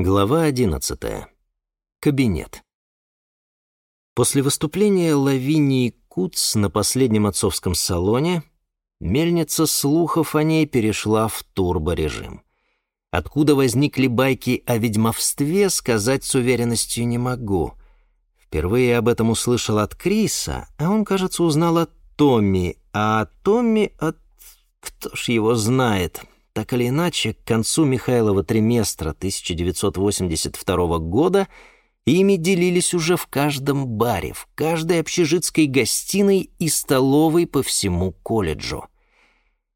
Глава 11. Кабинет. После выступления Лавинии Куц на последнем отцовском салоне мельница слухов о ней перешла в турборежим. Откуда возникли байки о ведьмовстве, сказать с уверенностью не могу. Впервые об этом услышал от Криса, а он, кажется, узнал от Томми, а Томми от... кто ж его знает... Так или иначе, к концу Михайлова триместра 1982 года ими делились уже в каждом баре, в каждой общежитской гостиной и столовой по всему колледжу.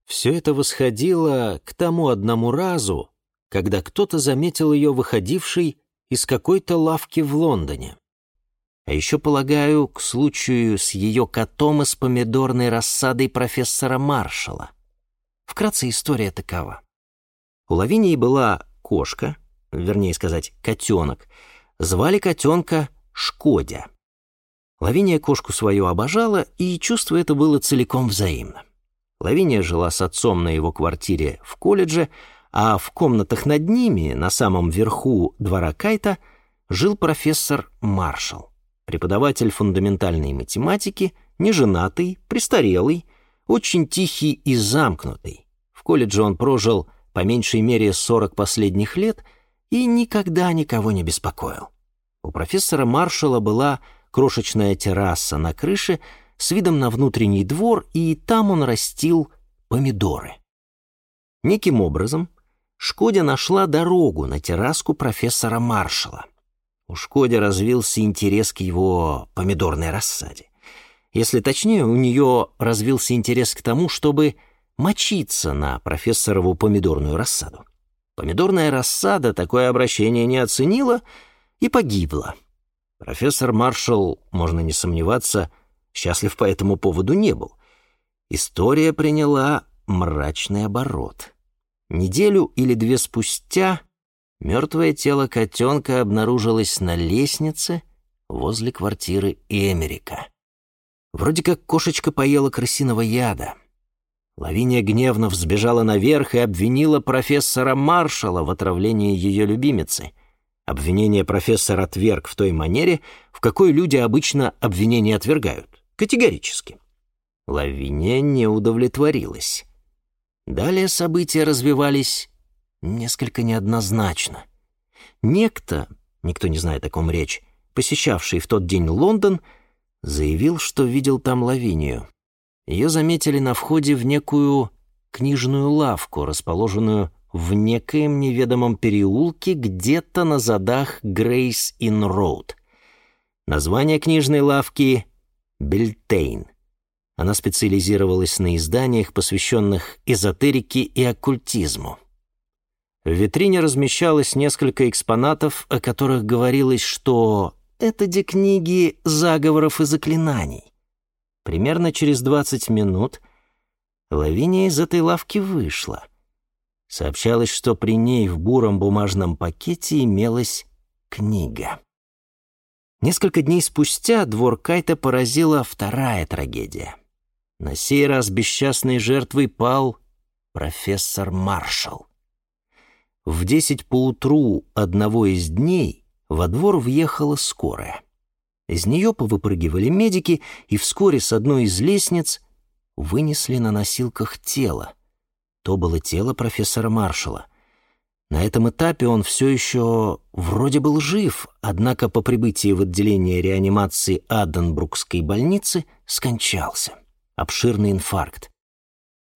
Все это восходило к тому одному разу, когда кто-то заметил ее выходившей из какой-то лавки в Лондоне. А еще, полагаю, к случаю с ее котом из помидорной рассадой профессора Маршала — Вкратце история такова. У Лавинии была кошка, вернее сказать, котенок. Звали котенка Шкодя. Лавиния кошку свою обожала, и чувство это было целиком взаимно. Лавиния жила с отцом на его квартире в колледже, а в комнатах над ними, на самом верху двора Кайта, жил профессор Маршалл, преподаватель фундаментальной математики, неженатый, престарелый, очень тихий и замкнутый. В колледже он прожил по меньшей мере 40 последних лет и никогда никого не беспокоил. У профессора Маршала была крошечная терраса на крыше с видом на внутренний двор, и там он растил помидоры. Неким образом Шкодя нашла дорогу на терраску профессора Маршала. У Шкоде развился интерес к его помидорной рассаде. Если точнее, у нее развился интерес к тому, чтобы мочиться на профессорову помидорную рассаду. Помидорная рассада такое обращение не оценила и погибла. Профессор Маршалл, можно не сомневаться, счастлив по этому поводу не был. История приняла мрачный оборот. Неделю или две спустя мертвое тело котенка обнаружилось на лестнице возле квартиры Эмерика. Вроде как кошечка поела крысиного яда. Лавиния гневно взбежала наверх и обвинила профессора Маршала в отравлении ее любимицы. Обвинение профессор отверг в той манере, в какой люди обычно обвинения отвергают. Категорически. Лавиния не удовлетворилась. Далее события развивались несколько неоднозначно. Некто, никто не знает, о ком речь, посещавший в тот день Лондон, заявил, что видел там Лавинию. Ее заметили на входе в некую книжную лавку, расположенную в некоем неведомом переулке где-то на задах Грейс Ин Роуд. Название книжной лавки — Бельтейн. Она специализировалась на изданиях, посвященных эзотерике и оккультизму. В витрине размещалось несколько экспонатов, о которых говорилось, что это де книги заговоров и заклинаний. Примерно через 20 минут Лавиния из этой лавки вышла. Сообщалось, что при ней в буром бумажном пакете имелась книга. Несколько дней спустя двор Кайта поразила вторая трагедия. На сей раз бесчастной жертвой пал профессор Маршалл. В десять поутру одного из дней во двор въехала скорая. Из нее повыпрыгивали медики, и вскоре с одной из лестниц вынесли на носилках тело. То было тело профессора Маршала. На этом этапе он все еще вроде был жив, однако по прибытии в отделение реанимации Адденбрукской больницы скончался. Обширный инфаркт.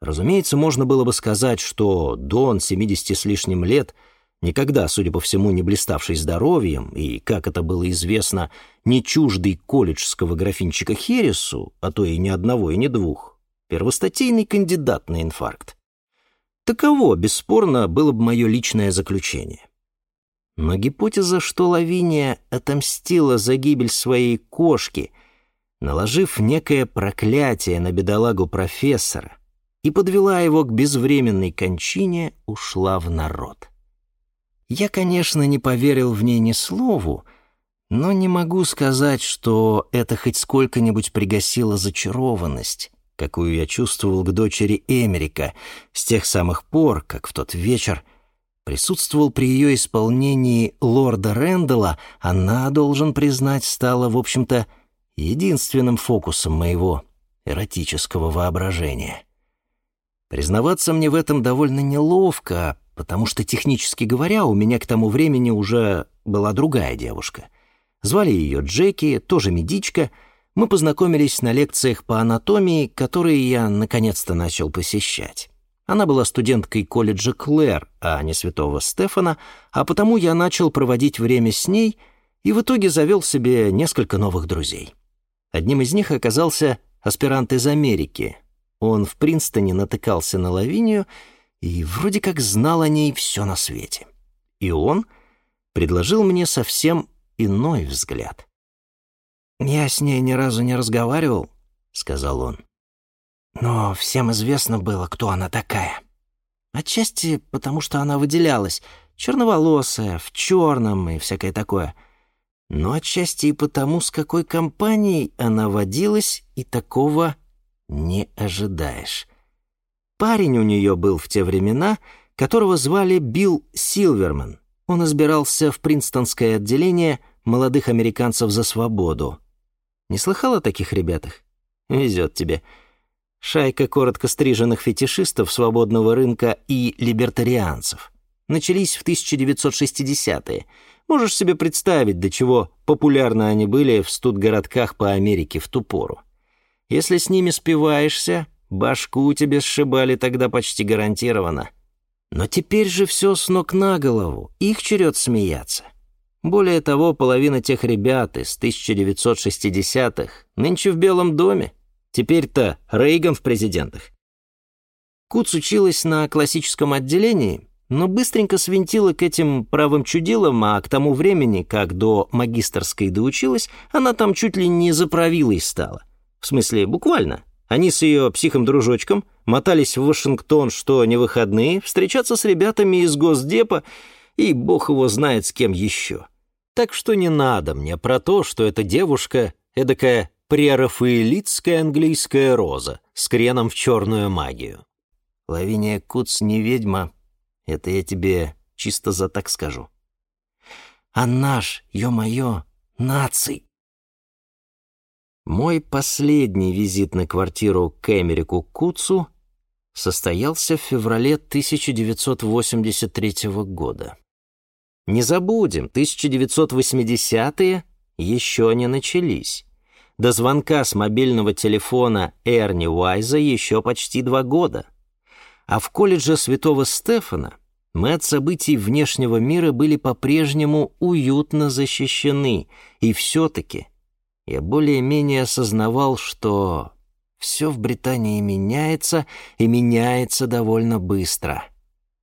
Разумеется, можно было бы сказать, что Дон, 70 с лишним лет, никогда, судя по всему, не блиставший здоровьем и, как это было известно, не чуждый колледжского графинчика Хересу, а то и ни одного, и ни двух, первостатейный кандидат на инфаркт. Таково, бесспорно, было бы мое личное заключение. Но гипотеза, что Лавиния отомстила за гибель своей кошки, наложив некое проклятие на бедолагу профессора и подвела его к безвременной кончине, ушла в народ. Я, конечно, не поверил в ней ни слову, но не могу сказать, что это хоть сколько-нибудь пригасило зачарованность, какую я чувствовал к дочери Эмерика с тех самых пор, как в тот вечер присутствовал при ее исполнении лорда Рэндалла, она, должен признать, стала, в общем-то, единственным фокусом моего эротического воображения. Признаваться мне в этом довольно неловко, потому что, технически говоря, у меня к тому времени уже была другая девушка. Звали ее Джеки, тоже медичка. Мы познакомились на лекциях по анатомии, которые я наконец-то начал посещать. Она была студенткой колледжа Клэр, а не святого Стефана, а потому я начал проводить время с ней и в итоге завел себе несколько новых друзей. Одним из них оказался аспирант из Америки. Он в Принстоне натыкался на Лавинию вроде как знал о ней все на свете. И он предложил мне совсем иной взгляд. «Я с ней ни разу не разговаривал», — сказал он. «Но всем известно было, кто она такая. Отчасти потому, что она выделялась, черноволосая, в черном и всякое такое. Но отчасти и потому, с какой компанией она водилась, и такого не ожидаешь. Парень у нее был в те времена, которого звали Билл Силверман. Он избирался в Принстонское отделение молодых американцев за свободу. Не слыхал о таких ребятах? Везет тебе. Шайка коротко стриженных фетишистов свободного рынка и либертарианцев. Начались в 1960-е. Можешь себе представить, до чего популярны они были в студгородках по Америке в ту пору. Если с ними спиваешься, башку тебе сшибали тогда почти гарантированно. Но теперь же все с ног на голову, их черед смеяться. Более того, половина тех ребят из 1960-х нынче в Белом доме. Теперь-то Рейган в президентах. Куц училась на классическом отделении, но быстренько свинтила к этим правым чудилам, а к тому времени, как до магистрской доучилась, она там чуть ли не заправилой стала. В смысле, буквально. Они с ее психом-дружочком мотались в Вашингтон, что не выходные, встречаться с ребятами из Госдепа, и бог его знает с кем еще. Так что не надо мне про то, что эта девушка — эдакая прерафаэлитская английская роза с креном в черную магию. Лавиния Куц не ведьма, это я тебе чисто за так скажу. А наш, ё-моё, наций, мой последний визит на квартиру к Эмерику Куцу состоялся в феврале 1983 года. Не забудем, 1980-е еще не начались. До звонка с мобильного телефона Эрни Уайза еще почти два года. А в колледже Святого Стефана мы от событий внешнего мира были по-прежнему уютно защищены, и все-таки – я более-менее осознавал, что все в Британии меняется, и меняется довольно быстро.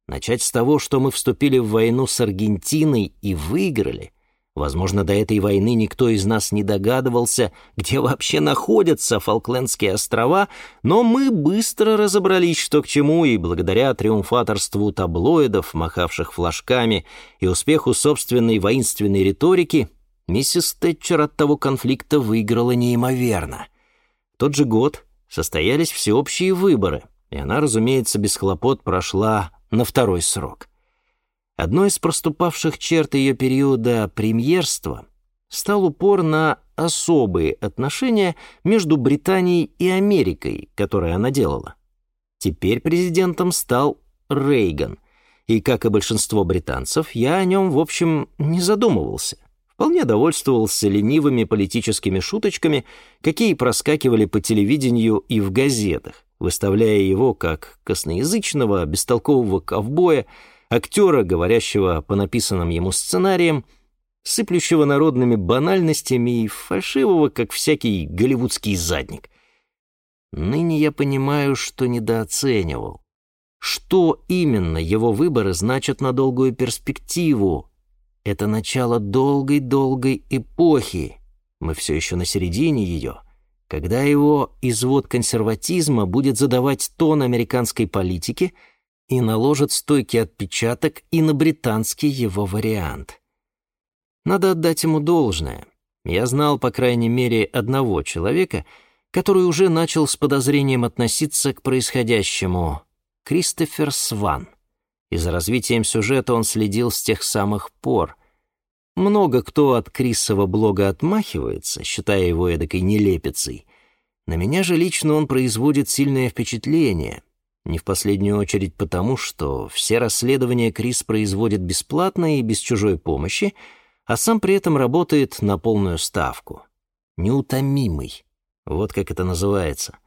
Начать с того, что мы вступили в войну с Аргентиной и выиграли. Возможно, до этой войны никто из нас не догадывался, где вообще находятся Фолклендские острова, но мы быстро разобрались, что к чему, и благодаря триумфаторству таблоидов, махавших флажками, и успеху собственной воинственной риторики — Миссис Тэтчер от того конфликта выиграла неимоверно. В тот же год состоялись всеобщие выборы, и она, разумеется, без хлопот прошла на второй срок. Одной из проступавших черт ее периода премьерства стал упор на особые отношения между Британией и Америкой, которые она делала. Теперь президентом стал Рейган, и, как и большинство британцев, я о нем, в общем, не задумывался вполне довольствовался ленивыми политическими шуточками, какие проскакивали по телевидению и в газетах, выставляя его как косноязычного, бестолкового ковбоя, актера, говорящего по написанным ему сценариям, сыплющего народными банальностями и фальшивого, как всякий голливудский задник. Ныне я понимаю, что недооценивал. Что именно его выборы значат на долгую перспективу, это начало долгой-долгой эпохи. Мы все еще на середине ее, когда его извод консерватизма будет задавать тон американской политики и наложит стойкий отпечаток и на британский его вариант. Надо отдать ему должное. Я знал, по крайней мере, одного человека, который уже начал с подозрением относиться к происходящему — Кристофер Сван — и за развитием сюжета он следил с тех самых пор. Много кто от Крисова блога отмахивается, считая его эдакой нелепицей. На меня же лично он производит сильное впечатление, не в последнюю очередь потому, что все расследования Крис производит бесплатно и без чужой помощи, а сам при этом работает на полную ставку. Неутомимый. Вот как это называется.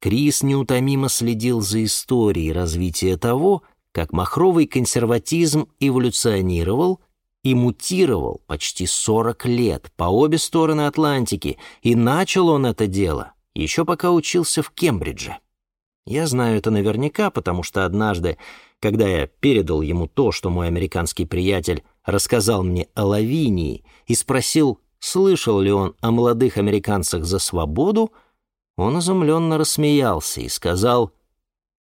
Крис неутомимо следил за историей развития того, как махровый консерватизм эволюционировал и мутировал почти 40 лет по обе стороны Атлантики, и начал он это дело еще пока учился в Кембридже. Я знаю это наверняка, потому что однажды, когда я передал ему то, что мой американский приятель рассказал мне о Лавинии и спросил, слышал ли он о молодых американцах за свободу, он изумленно рассмеялся и сказал,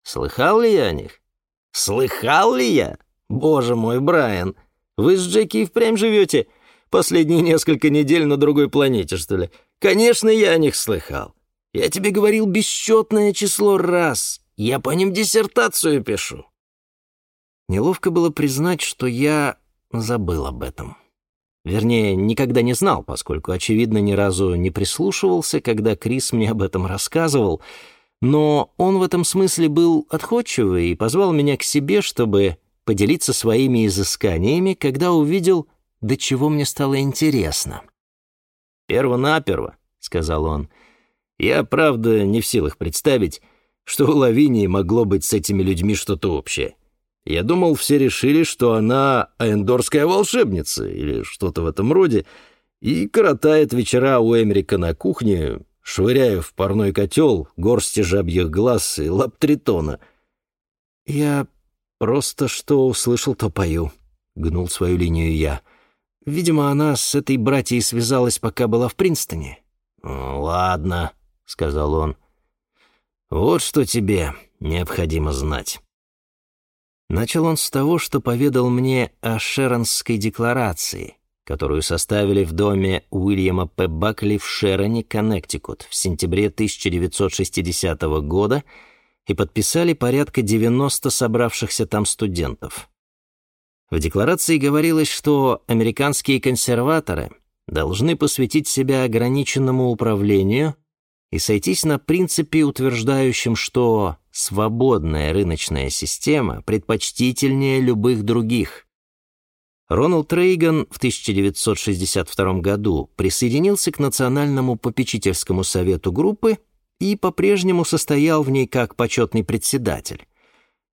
«Слыхал ли я о них? Слыхал ли я? Боже мой, Брайан, вы с Джеки впрямь живете последние несколько недель на другой планете, что ли? Конечно, я о них слыхал. Я тебе говорил бесчетное число раз. Я по ним диссертацию пишу». Неловко было признать, что я забыл об этом. Вернее, никогда не знал, поскольку, очевидно, ни разу не прислушивался, когда Крис мне об этом рассказывал, но он в этом смысле был отходчивый и позвал меня к себе, чтобы поделиться своими изысканиями, когда увидел, до чего мне стало интересно. «Перво-наперво», — сказал он, — я, правда, не в силах представить, что у Лавинии могло быть с этими людьми что-то общее. Я думал, все решили, что она аэндорская волшебница или что-то в этом роде, и коротает вечера у Эмерика на кухне, швыряя в парной котел горсти жабьих глаз и лаптритона. «Я просто что услышал, то пою», — гнул свою линию я. «Видимо, она с этой братьей связалась, пока была в Принстоне». «Ладно», — сказал он. «Вот что тебе необходимо знать». Начал он с того, что поведал мне о Шеронской декларации, которую составили в доме Уильяма П. Бакли в Шероне, Коннектикут в сентябре 1960 года и подписали порядка 90 собравшихся там студентов. В декларации говорилось, что американские консерваторы должны посвятить себя ограниченному управлению – и сойтись на принципе, утверждающем, что свободная рыночная система предпочтительнее любых других. Рональд Рейган в 1962 году присоединился к Национальному попечительскому совету группы и по-прежнему состоял в ней как почетный председатель.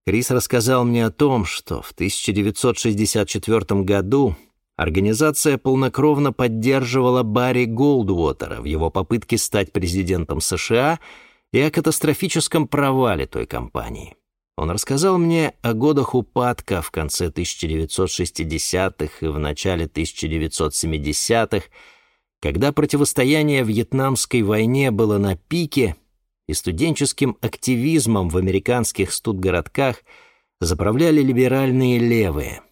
Крис рассказал мне о том, что в 1964 году Организация полнокровно поддерживала Барри Голдуотера в его попытке стать президентом США и о катастрофическом провале той кампании. Он рассказал мне о годах упадка в конце 1960-х и в начале 1970-х, когда противостояние Вьетнамской войне было на пике, и студенческим активизмом в американских студгородках заправляли либеральные левые –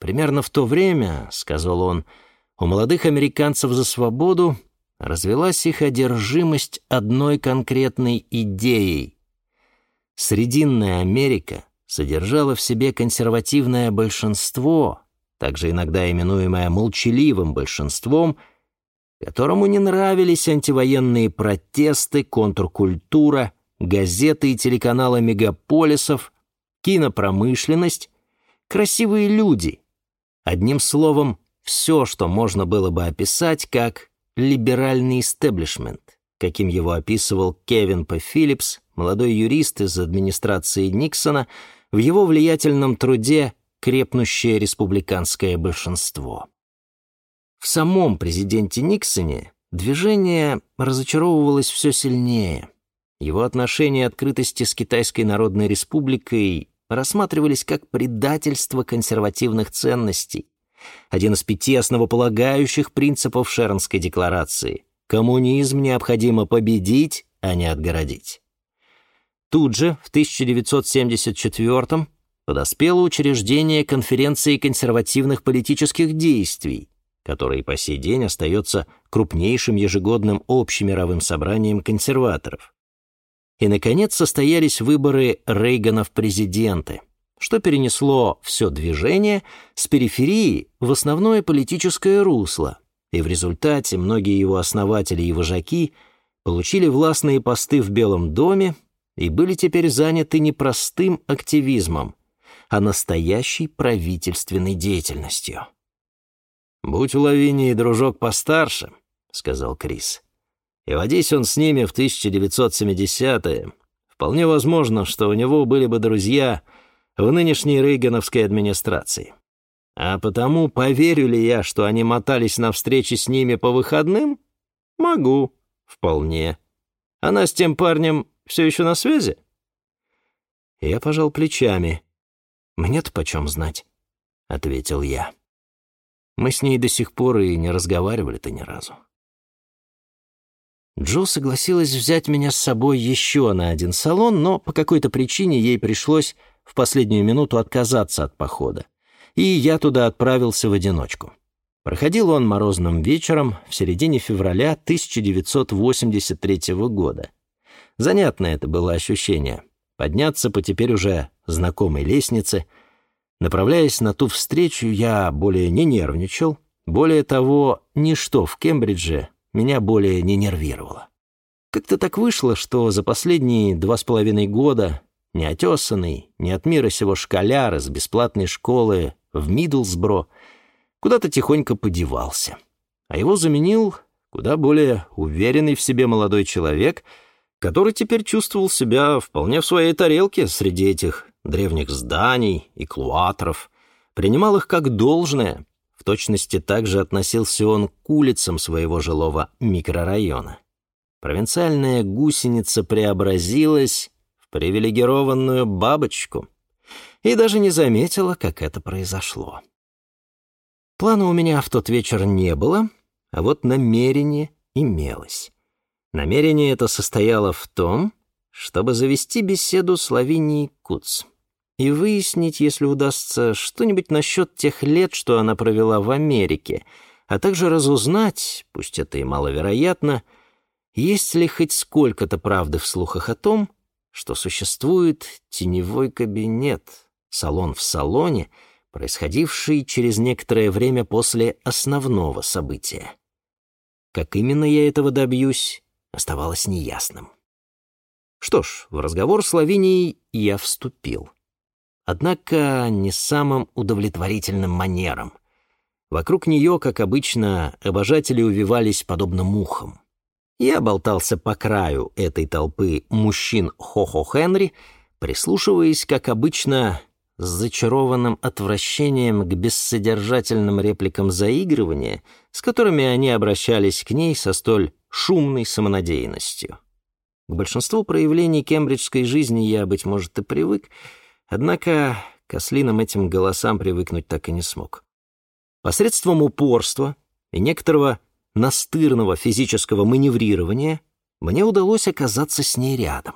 Примерно в то время, — сказал он, — у молодых американцев за свободу развелась их одержимость одной конкретной идеей. Срединная Америка содержала в себе консервативное большинство, также иногда именуемое молчаливым большинством, которому не нравились антивоенные протесты, контркультура, газеты и телеканалы мегаполисов, кинопромышленность, красивые люди, Одним словом, все, что можно было бы описать как либеральный истеблишмент, каким его описывал Кевин П. Филлипс, молодой юрист из администрации Никсона, в его влиятельном труде «Крепнущее республиканское большинство». В самом президенте Никсоне движение разочаровывалось все сильнее. Его отношения открытости с Китайской Народной Республикой рассматривались как предательство консервативных ценностей. Один из пяти основополагающих принципов Шернской декларации – коммунизм необходимо победить, а не отгородить. Тут же, в 1974 подоспело учреждение конференции консервативных политических действий, которая по сей день остается крупнейшим ежегодным общемировым собранием консерваторов. И, наконец, состоялись выборы Рейгана в президенты, что перенесло все движение с периферии в основное политическое русло, и в результате многие его основатели и вожаки получили властные посты в Белом доме и были теперь заняты не простым активизмом, а настоящей правительственной деятельностью. «Будь у Лавинии дружок постарше», — сказал Крис, — «и водись он с ними в 1970-е, вполне возможно, что у него были бы друзья в нынешней Рейгановской администрации. А потому поверю ли я, что они мотались на встречи с ними по выходным? Могу, вполне. Она с тем парнем все еще на связи?» Я пожал плечами. «Мне-то почем знать?» — ответил я. Мы с ней до сих пор и не разговаривали-то ни разу. Джо согласилась взять меня с собой еще на один салон, но по какой-то причине ей пришлось в последнюю минуту отказаться от похода. И я туда отправился в одиночку. Проходил он морозным вечером в середине февраля 1983 года. Занятное это было ощущение — подняться по теперь уже знакомой лестнице — Направляясь на ту встречу, я более не нервничал. Более того, ничто в Кембридже меня более не нервировало. Как-то так вышло, что за последние два с половиной года неотесанный, не от мира сего школяр из бесплатной школы в Мидлсбро куда-то тихонько подевался. А его заменил куда более уверенный в себе молодой человек, который теперь чувствовал себя вполне в своей тарелке среди этих древних зданий и клуаторов, принимал их как должное, в точности также относился он к улицам своего жилого микрорайона. Провинциальная гусеница преобразилась в привилегированную бабочку и даже не заметила, как это произошло. Плана у меня в тот вечер не было, а вот намерение имелось. Намерение это состояло в том, чтобы завести беседу с Лавинией Куц и выяснить, если удастся, что-нибудь насчет тех лет, что она провела в Америке, а также разузнать, пусть это и маловероятно, есть ли хоть сколько-то правды в слухах о том, что существует теневой кабинет, салон в салоне, происходивший через некоторое время после основного события. Как именно я этого добьюсь, оставалось неясным. Что ж, в разговор с Лавинией я вступил. Однако не самым удовлетворительным манером. Вокруг нее, как обычно, обожатели увивались подобно мухам. Я болтался по краю этой толпы мужчин Хо-Хо Хенри, прислушиваясь, как обычно, с зачарованным отвращением к бессодержательным репликам заигрывания, с которыми они обращались к ней со столь шумной самонадеянностью. К большинству проявлений кембриджской жизни я, быть может, и привык, Однако к ослиным этим голосам привыкнуть так и не смог. Посредством упорства и некоторого настырного физического маневрирования мне удалось оказаться с ней рядом.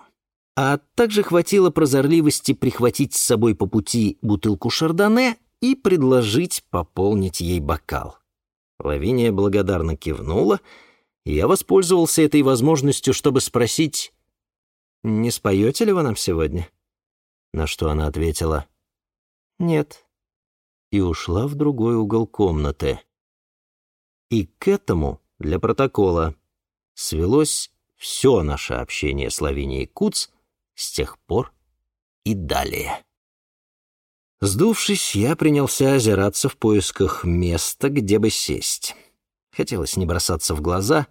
А также хватило прозорливости прихватить с собой по пути бутылку шардоне и предложить пополнить ей бокал. Лавиния благодарно кивнула, я воспользовался этой возможностью, чтобы спросить, «Не споете ли вы нам сегодня?» На что она ответила «Нет» и ушла в другой угол комнаты. И к этому, для протокола, свелось все наше общение с Лавинией Куц с тех пор и далее. Сдувшись, я принялся озираться в поисках места, где бы сесть. Хотелось не бросаться в глаза,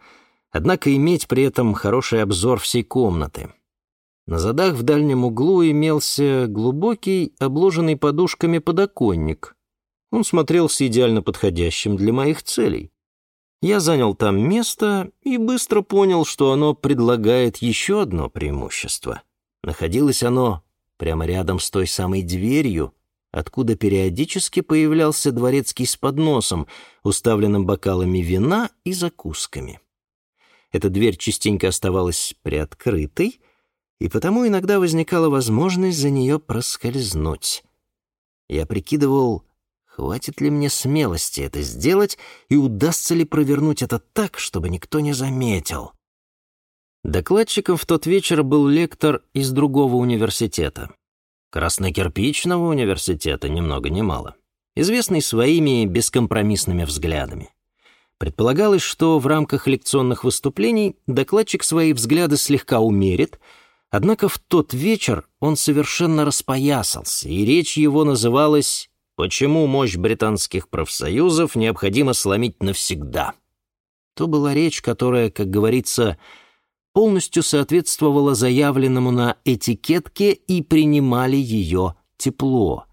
однако иметь при этом хороший обзор всей комнаты. На задах в дальнем углу имелся глубокий, обложенный подушками подоконник. Он смотрелся идеально подходящим для моих целей. Я занял там место и быстро понял, что оно предлагает еще одно преимущество. Находилось оно прямо рядом с той самой дверью, откуда периодически появлялся дворецкий с подносом, уставленным бокалами вина и закусками. Эта дверь частенько оставалась приоткрытой, и потому иногда возникала возможность за нее проскользнуть. Я прикидывал, хватит ли мне смелости это сделать и удастся ли провернуть это так, чтобы никто не заметил. Докладчиком в тот вечер был лектор из другого университета. Краснокирпичного университета, ни много ни мало, известный своими бескомпромиссными взглядами. Предполагалось, что в рамках лекционных выступлений докладчик свои взгляды слегка умерит, однако в тот вечер он совершенно распоясался, и речь его называлась «Почему мощь британских профсоюзов необходимо сломить навсегда?». То была речь, которая, как говорится, полностью соответствовала заявленному на этикетке и принимали ее тепло.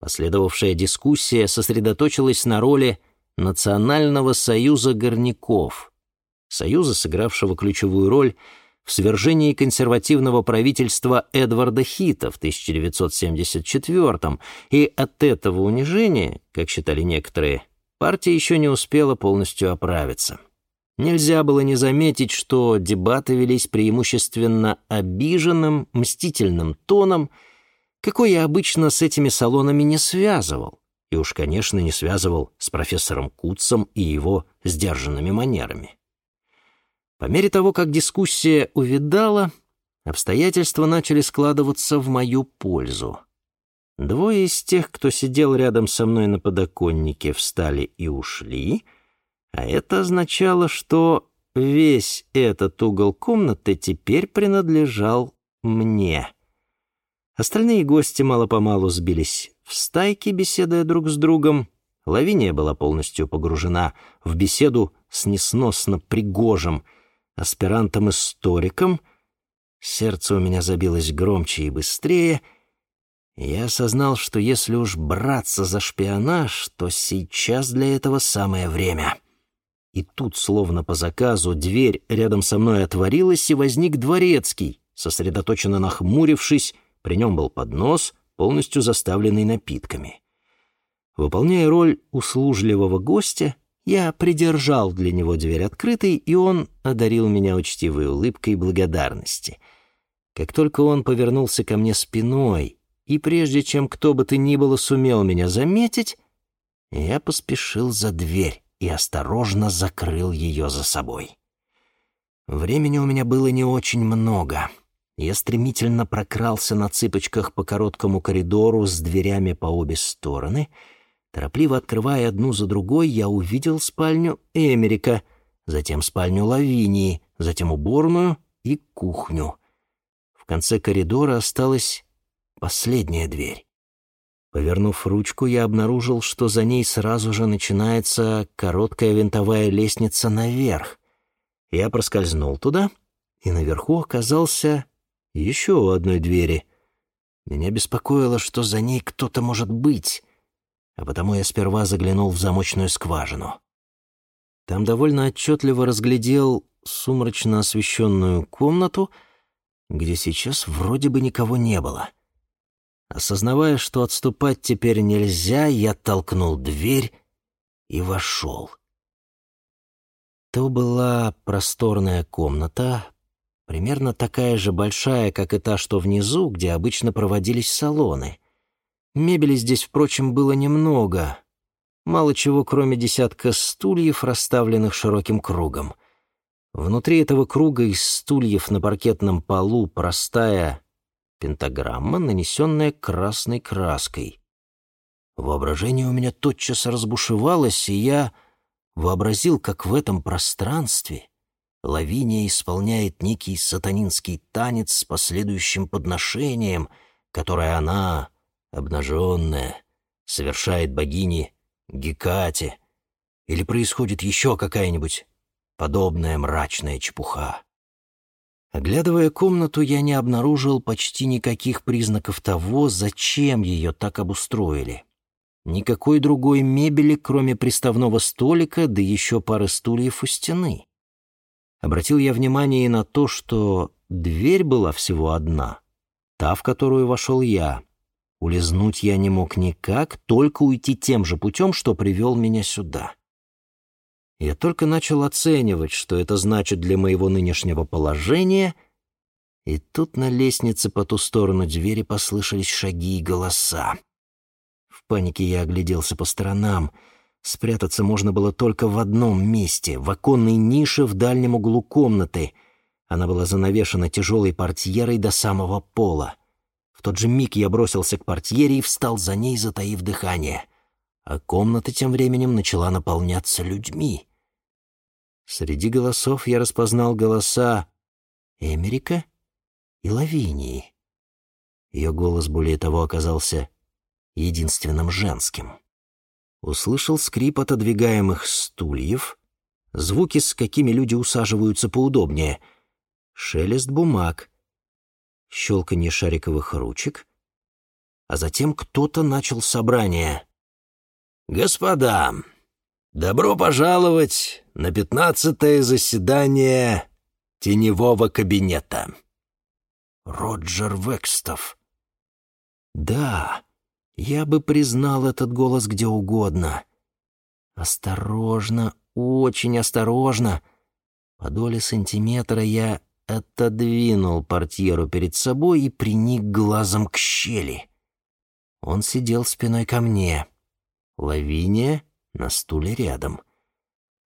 Последовавшая дискуссия сосредоточилась на роли Национального союза горняков, союза, сыгравшего ключевую роль в свержении консервативного правительства Эдварда Хита в 1974 и от этого унижения, как считали некоторые, партия еще не успела полностью оправиться. Нельзя было не заметить, что дебаты велись преимущественно обиженным, мстительным тоном, какой я обычно с этими салонами не связывал, и уж, конечно, не связывал с профессором Кутцем и его сдержанными манерами. По мере того, как дискуссия увидала, обстоятельства начали складываться в мою пользу. Двое из тех, кто сидел рядом со мной на подоконнике, встали и ушли — а это означало, что весь этот угол комнаты теперь принадлежал мне. Остальные гости мало-помалу сбились в стайки, беседуя друг с другом. Лавиния была полностью погружена в беседу с несносно пригожим аспирантом-историком. Сердце у меня забилось громче и быстрее — я осознал, что если уж браться за шпионаж, то сейчас для этого самое время. И тут, словно по заказу, дверь рядом со мной отворилась, и возник дворецкий, сосредоточенно нахмурившись, при нем был поднос, полностью заставленный напитками. Выполняя роль услужливого гостя, я придержал для него дверь открытой, и он одарил меня учтивой улыбкой благодарности. Как только он повернулся ко мне спиной, и прежде чем кто бы то ни было сумел меня заметить, я поспешил за дверь и осторожно закрыл ее за собой. Времени у меня было не очень много. Я стремительно прокрался на цыпочках по короткому коридору с дверями по обе стороны. Торопливо открывая одну за другой, я увидел спальню Эмерика, затем спальню Лавинии, затем уборную и кухню. В конце коридора осталась последняя дверь. Повернув ручку, я обнаружил, что за ней сразу же начинается короткая винтовая лестница наверх. Я проскользнул туда, и наверху оказался еще у одной двери. Меня беспокоило, что за ней кто-то может быть, а потому я сперва заглянул в замочную скважину. Там довольно отчетливо разглядел сумрачно освещенную комнату, где сейчас вроде бы никого не было — Осознавая, что отступать теперь нельзя, я толкнул дверь и вошел. То была просторная комната, примерно такая же большая, как и та, что внизу, где обычно проводились салоны. Мебели здесь, впрочем, было немного. Мало чего, кроме десятка стульев, расставленных широким кругом. Внутри этого круга из стульев на паркетном полу простая Пентаграмма, нанесенная красной краской. Воображение у меня тотчас разбушевалось, и я вообразил, как в этом пространстве Лавиния исполняет некий сатанинский танец с последующим подношением, которое она, обнаженная, совершает богине Гекате, или происходит еще какая-нибудь подобная мрачная чепуха. Оглядывая комнату, я не обнаружил почти никаких признаков того, зачем ее так обустроили. Никакой другой мебели, кроме приставного столика, да еще пары стульев у стены. Обратил я внимание и на то, что дверь была всего одна, та, в которую вошел я. Улизнуть я не мог никак, только уйти тем же путем, что привел меня сюда. Я только начал оценивать, что это значит для моего нынешнего положения, и тут на лестнице по ту сторону двери послышались шаги и голоса. В панике я огляделся по сторонам. Спрятаться можно было только в одном месте, в оконной нише в дальнем углу комнаты. Она была занавешена тяжелой портьерой до самого пола. В тот же миг я бросился к портьере и встал за ней, затаив дыхание. А комната тем временем начала наполняться людьми. Среди голосов я распознал голоса Эмерика и Лавинии. Ее голос, более того, оказался единственным женским. Услышал скрип отодвигаемых стульев, звуки, с какими люди усаживаются поудобнее, шелест бумаг, щелканье шариковых ручек, а затем кто-то начал собрание. «Господа, добро пожаловать на пятнадцатое заседание теневого кабинета». Роджер Векстов. Да, я бы признал этот голос где угодно. Осторожно, очень осторожно. По доле сантиметра я отодвинул портьеру перед собой и приник глазом к щели. Он сидел спиной ко мне. Лавиния на стуле рядом.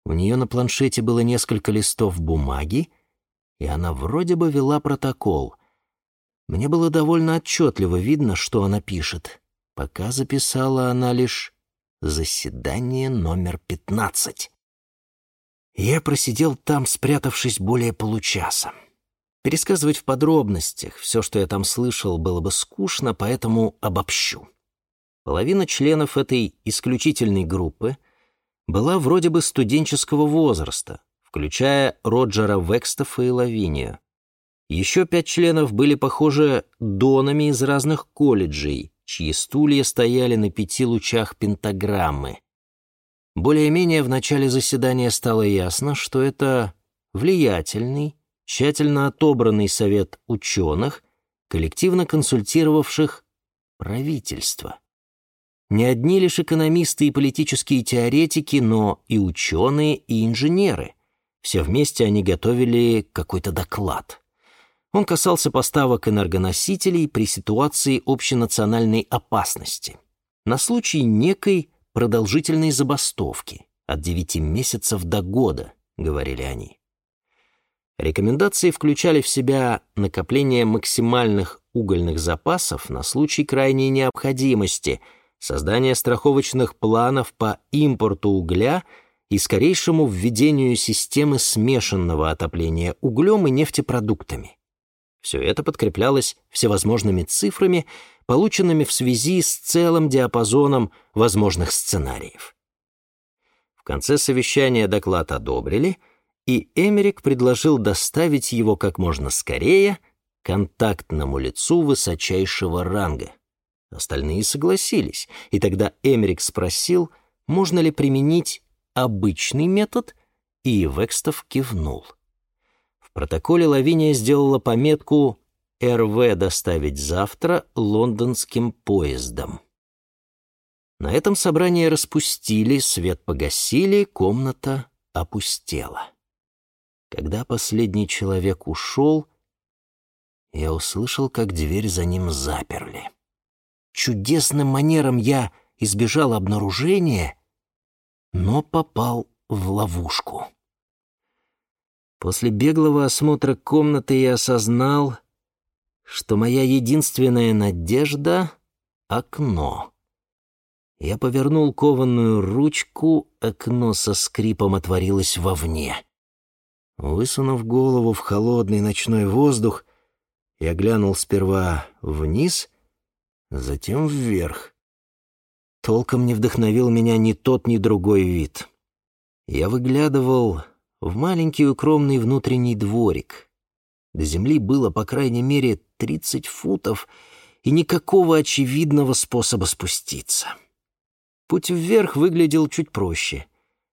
У нее на планшете было несколько листов бумаги, и она вроде бы вела протокол. Мне было довольно отчетливо видно, что она пишет. Пока записала она лишь «Заседание номер пятнадцать». Я просидел там, спрятавшись более получаса. Пересказывать в подробностях все, что я там слышал, было бы скучно, поэтому обобщу. Половина членов этой исключительной группы была вроде бы студенческого возраста, включая Роджера Векстофа и Лавинию. Еще пять членов были, похоже, донами из разных колледжей, чьи стулья стояли на пяти лучах пентаграммы. Более-менее в начале заседания стало ясно, что это влиятельный, тщательно отобранный совет ученых, коллективно консультировавших правительство. Не одни лишь экономисты и политические теоретики, но и ученые, и инженеры. Все вместе они готовили какой-то доклад. Он касался поставок энергоносителей при ситуации общенациональной опасности. На случай некой продолжительной забастовки от 9 месяцев до года, говорили они. Рекомендации включали в себя накопление максимальных угольных запасов на случай крайней необходимости, создание страховочных планов по импорту угля и скорейшему введению системы смешанного отопления углем и нефтепродуктами. Все это подкреплялось всевозможными цифрами, полученными в связи с целым диапазоном возможных сценариев. В конце совещания доклад одобрили — и Эмерик предложил доставить его как можно скорее контактному лицу высочайшего ранга. Остальные согласились, и тогда Эмерик спросил, можно ли применить обычный метод, и Векстов кивнул. В протоколе Лавиния сделала пометку «РВ доставить завтра лондонским поездом». На этом собрание распустили, свет погасили, комната опустела. Когда последний человек ушел, я услышал, как дверь за ним заперли. Чудесным манером я избежал обнаружения, но попал в ловушку. После беглого осмотра комнаты я осознал, что моя единственная надежда — окно. Я повернул кованую ручку, окно со скрипом отворилось вовне. Высунув голову в холодный ночной воздух, я глянул сперва вниз, затем вверх. Толком не вдохновил меня ни тот, ни другой вид. Я выглядывал в маленький укромный внутренний дворик. До земли было, по крайней мере, тридцать футов, и никакого очевидного способа спуститься. Путь вверх выглядел чуть проще.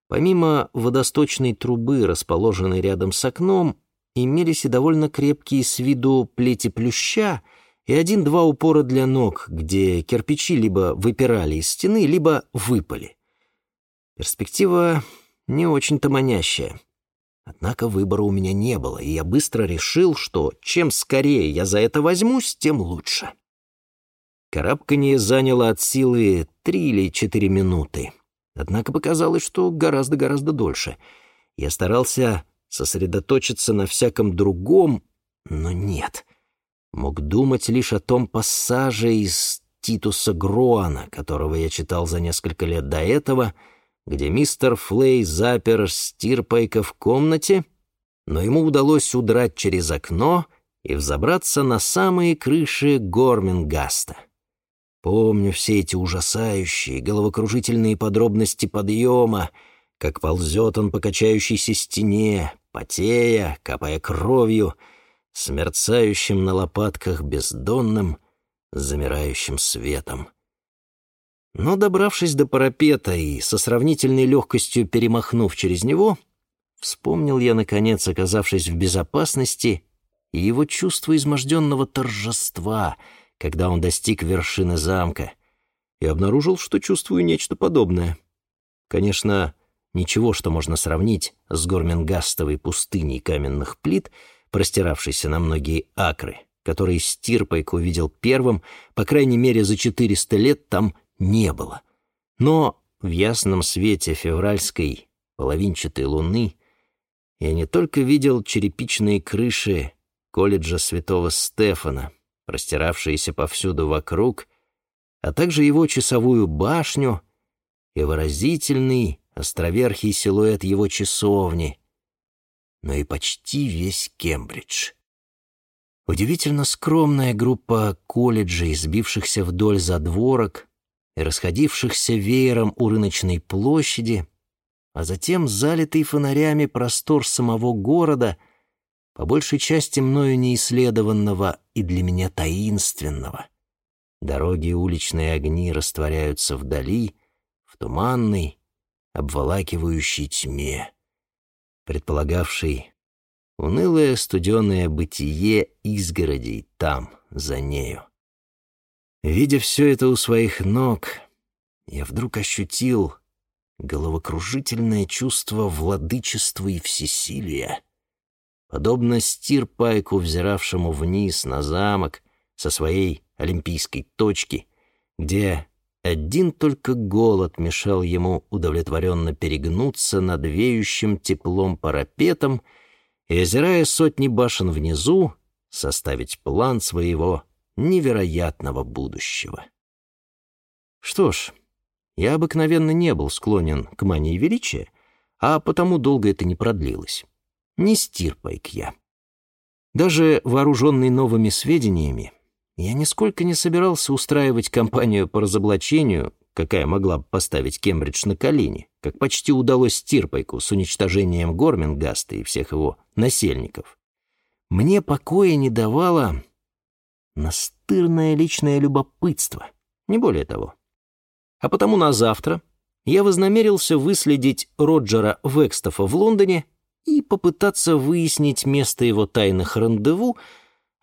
Помимо водосточной трубы, расположенной рядом с окном, имелись и довольно крепкие с виду плети плюща и один-два упора для ног, где кирпичи либо выпирали из стены, либо выпали. Перспектива не очень-то манящая. Однако выбора у меня не было, и я быстро решил, что чем скорее я за это возьмусь, тем лучше. Карабканье заняло от силы три или четыре минуты. Однако показалось, что гораздо-гораздо дольше. Я старался сосредоточиться на всяком другом, но нет. Мог думать лишь о том пассаже из Титуса Гроана, которого я читал за несколько лет до этого, где мистер Флей запер Стирпайка в комнате, но ему удалось удрать через окно и взобраться на самые крыши Гормингаста. Помню все эти ужасающие, головокружительные подробности подъема, как ползет он по качающейся стене, потея, капая кровью, с мерцающим на лопатках бездонным, замирающим светом. Но, добравшись до парапета и со сравнительной легкостью перемахнув через него, вспомнил я, наконец, оказавшись в безопасности, и его чувство изможденного торжества, когда он достиг вершины замка, и обнаружил, что чувствую нечто подобное. Конечно, ничего, что можно сравнить с Гормингастовой пустыней каменных плит, простиравшейся на многие акры, которые Стирпайк увидел первым, по крайней мере, за 400 лет там не было. Но в ясном свете февральской половинчатой луны я не только видел черепичные крыши колледжа святого Стефана, простиравшиеся повсюду вокруг, а также его часовую башню и выразительный островерхий силуэт его часовни, но и почти весь Кембридж. Удивительно скромная группа колледжей, сбившихся вдоль задворок и расходившихся веером у рыночной площади, а затем залитый фонарями простор самого города — по большей части мною неисследованного и для меня таинственного. Дороги и уличные огни растворяются вдали, в туманной, обволакивающей тьме, предполагавшей унылое студеное бытие изгородей там, за нею. Видя все это у своих ног, я вдруг ощутил головокружительное чувство владычества и всесилия, подобно стирпайку, взиравшему вниз на замок со своей олимпийской точки, где один только голод мешал ему удовлетворенно перегнуться над веющим теплом парапетом и, озирая сотни башен внизу, составить план своего невероятного будущего. Что ж, я обыкновенно не был склонен к мании величия, а потому долго это не продлилось не стирпайк я. Даже вооруженный новыми сведениями, я нисколько не собирался устраивать кампанию по разоблачению, какая могла бы поставить Кембридж на колени, как почти удалось Стирпайку с уничтожением Гормингаста и всех его насельников. Мне покоя не давало настырное личное любопытство, не более того. А потому на завтра я вознамерился выследить Роджера Векстофа в Лондоне и попытаться выяснить место его тайных рандеву,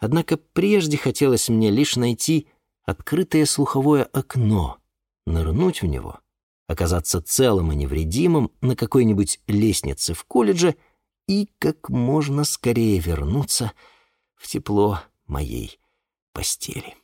однако прежде хотелось мне лишь найти открытое слуховое окно, нырнуть в него, оказаться целым и невредимым на какой-нибудь лестнице в колледже и как можно скорее вернуться в тепло моей постели.